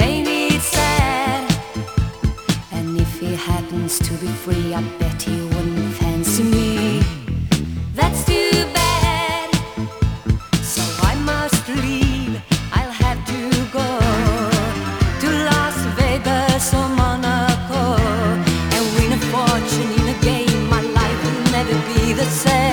Ain't it sad? And if he happens to be free, I bet he wouldn't fancy me. That's too bad. So I must leave. I'll have to go to Las Vegas or Monaco and win a fortune in a game. My life will never be the same.